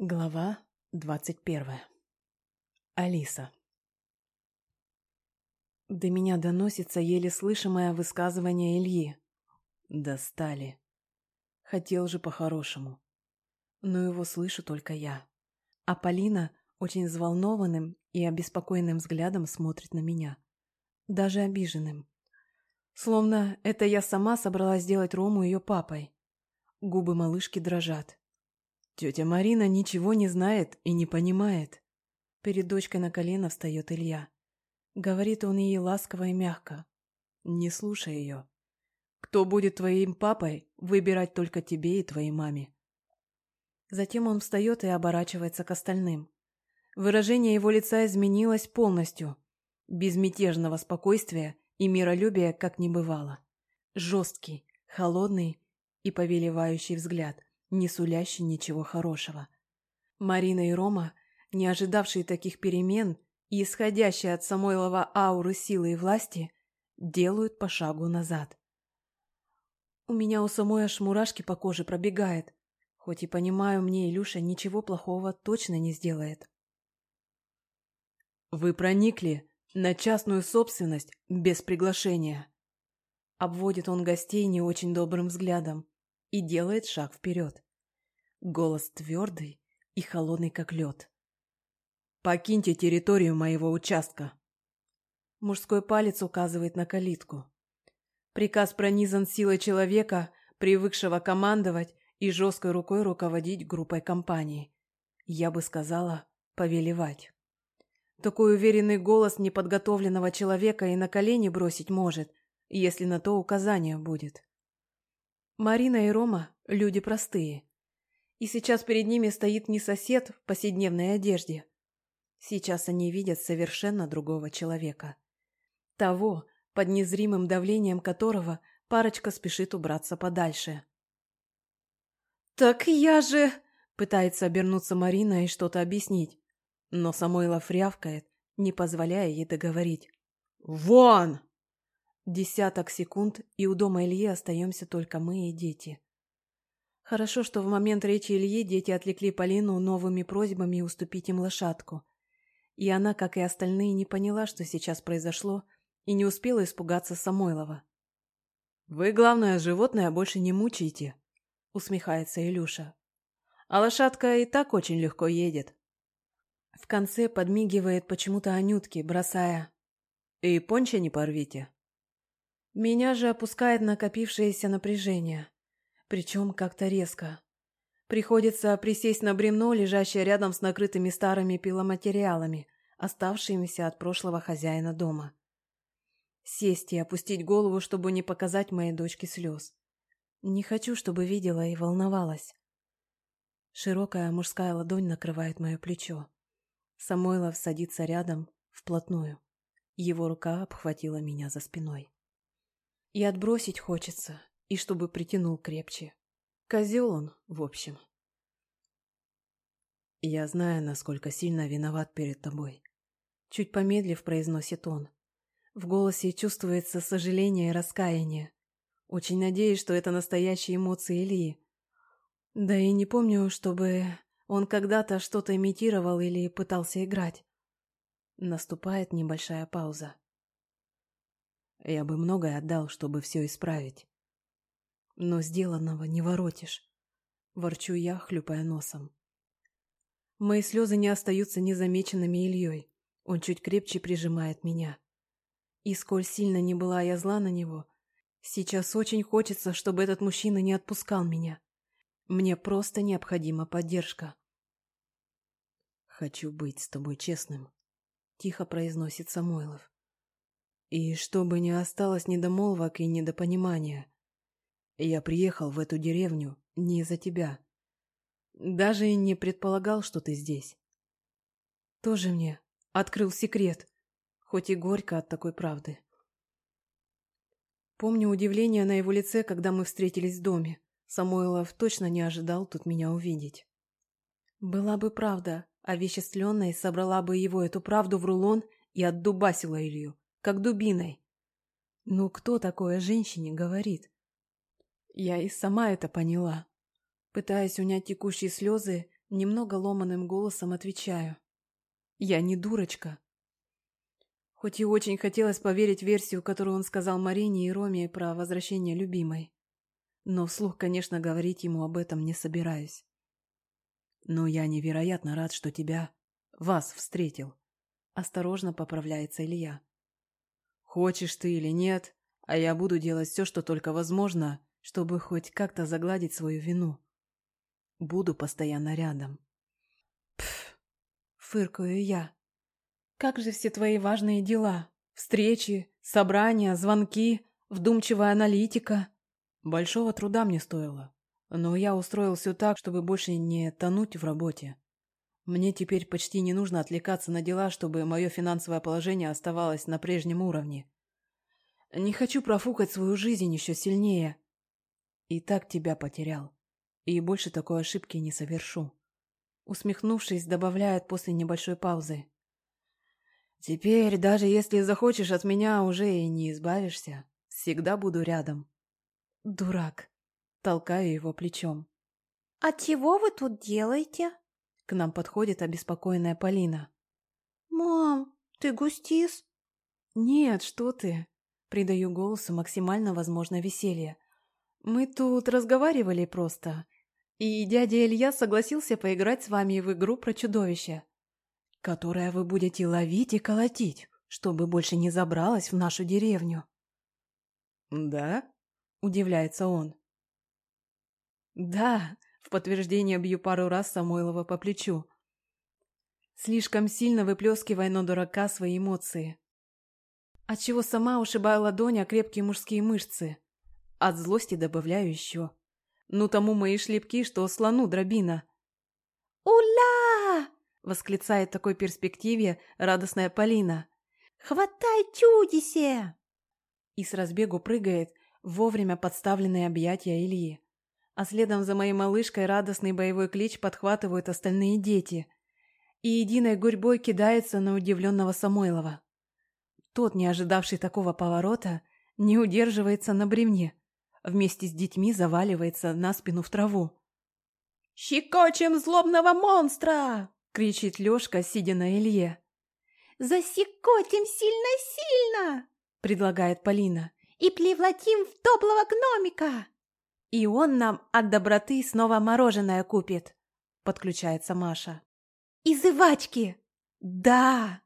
Глава двадцать первая. Алиса. До меня доносится еле слышимое высказывание Ильи. Достали. Хотел же по-хорошему. Но его слышу только я. А Полина очень взволнованным и обеспокоенным взглядом смотрит на меня. Даже обиженным. Словно это я сама собралась сделать Рому ее папой. Губы малышки дрожат. Тетя Марина ничего не знает и не понимает. Перед дочкой на колено встает Илья. Говорит он ей ласково и мягко. Не слушай ее. Кто будет твоим папой, выбирать только тебе и твоей маме. Затем он встает и оборачивается к остальным. Выражение его лица изменилось полностью. Безмятежного спокойствия и миролюбия как не бывало. Жесткий, холодный и повелевающий взгляд не сулящий ничего хорошего. Марина и Рома, не ожидавшие таких перемен и исходящие от Самойлова ауры силы и власти, делают по шагу назад. У меня у самой аж мурашки по коже пробегает, хоть и понимаю, мне Илюша ничего плохого точно не сделает. «Вы проникли на частную собственность без приглашения», Обводит он гостей не очень добрым взглядом и делает шаг вперед. Голос твердый и холодный, как лед. «Покиньте территорию моего участка!» Мужской палец указывает на калитку. Приказ пронизан силой человека, привыкшего командовать и жесткой рукой руководить группой компании. Я бы сказала, повелевать. Такой уверенный голос неподготовленного человека и на колени бросить может, если на то указание будет. Марина и Рома – люди простые. И сейчас перед ними стоит не сосед в повседневной одежде. Сейчас они видят совершенно другого человека. Того, под незримым давлением которого парочка спешит убраться подальше. «Так я же...» – пытается обернуться Марина и что-то объяснить. Но Самойлов рявкает, не позволяя ей договорить. «Вон!» Десяток секунд, и у дома Ильи остаемся только мы и дети. Хорошо, что в момент речи Ильи дети отвлекли Полину новыми просьбами уступить им лошадку. И она, как и остальные, не поняла, что сейчас произошло, и не успела испугаться Самойлова. «Вы, главное, животное больше не мучайте», — усмехается Илюша. «А лошадка и так очень легко едет». В конце подмигивает почему-то Анютке, бросая «И понча не порвите». Меня же опускает накопившееся напряжение. Причем как-то резко. Приходится присесть на бревно, лежащее рядом с накрытыми старыми пиломатериалами, оставшимися от прошлого хозяина дома. Сесть и опустить голову, чтобы не показать моей дочке слез. Не хочу, чтобы видела и волновалась. Широкая мужская ладонь накрывает мое плечо. Самойлов садится рядом, вплотную. Его рука обхватила меня за спиной. И отбросить хочется, и чтобы притянул крепче. Козел он, в общем. Я знаю, насколько сильно виноват перед тобой. Чуть помедлив, произносит он. В голосе чувствуется сожаление и раскаяние. Очень надеюсь, что это настоящие эмоции Ильи. Да и не помню, чтобы он когда-то что-то имитировал или пытался играть. Наступает небольшая пауза. Я бы многое отдал, чтобы все исправить. Но сделанного не воротишь. Ворчу я, хлюпая носом. Мои слезы не остаются незамеченными Ильей. Он чуть крепче прижимает меня. И сколь сильно не была я зла на него, сейчас очень хочется, чтобы этот мужчина не отпускал меня. Мне просто необходима поддержка. «Хочу быть с тобой честным», — тихо произносит Самойлов. И чтобы не осталось недомолвок и недопонимания. Я приехал в эту деревню не из-за тебя. Даже и не предполагал, что ты здесь. Тоже мне открыл секрет, хоть и горько от такой правды. Помню удивление на его лице, когда мы встретились в доме. Самойлов точно не ожидал тут меня увидеть. Была бы правда, овеществленная собрала бы его эту правду в рулон и отдубасила Илью как дубиной. Ну кто такое женщине говорит? Я и сама это поняла. Пытаясь унять текущие слезы, Немного ломаным голосом отвечаю. Я не дурочка. Хоть и очень хотелось поверить версию, которую он сказал Марине и Роме про возвращение любимой. Но вслух, конечно, говорить ему об этом не собираюсь. Но я невероятно рад, что тебя, вас встретил. Осторожно поправляется Илья. Хочешь ты или нет, а я буду делать все, что только возможно, чтобы хоть как-то загладить свою вину. Буду постоянно рядом. Пф, фыркаю я. Как же все твои важные дела? Встречи, собрания, звонки, вдумчивая аналитика. Большого труда мне стоило. Но я устроил все так, чтобы больше не тонуть в работе. Мне теперь почти не нужно отвлекаться на дела, чтобы мое финансовое положение оставалось на прежнем уровне. Не хочу профукать свою жизнь еще сильнее. И так тебя потерял. И больше такой ошибки не совершу. Усмехнувшись, добавляет после небольшой паузы. Теперь, даже если захочешь от меня, уже и не избавишься. Всегда буду рядом. Дурак. Толкаю его плечом. «А чего вы тут делаете?» К нам подходит обеспокоенная Полина. «Мам, ты густис?» «Нет, что ты!» Придаю голосу максимально возможное веселье. «Мы тут разговаривали просто, и дядя Илья согласился поиграть с вами в игру про чудовище, которое вы будете ловить и колотить, чтобы больше не забралось в нашу деревню». «Да?» – удивляется он. «Да», – в подтверждение бью пару раз Самойлова по плечу, слишком сильно выплескивая на дурака свои эмоции отчего сама ушибаю ладони о крепкие мужские мышцы. От злости добавляю еще. Ну тому мои шлепки, что слону дробина. «Уля!» — восклицает в такой перспективе радостная Полина. «Хватай чудисе!» И с разбегу прыгает вовремя подставленные объятия Ильи. А следом за моей малышкой радостный боевой клич подхватывают остальные дети. И единой гурьбой кидается на удивленного Самойлова. Тот, не ожидавший такого поворота, не удерживается на бревне. Вместе с детьми заваливается на спину в траву. «Щекочем злобного монстра!» — кричит Лёшка, сидя на Илье. «Засекотим сильно-сильно!» — предлагает Полина. «И плевлатим в топлого гномика!» «И он нам от доброты снова мороженое купит!» — подключается Маша. «И зывачки!» «Да!»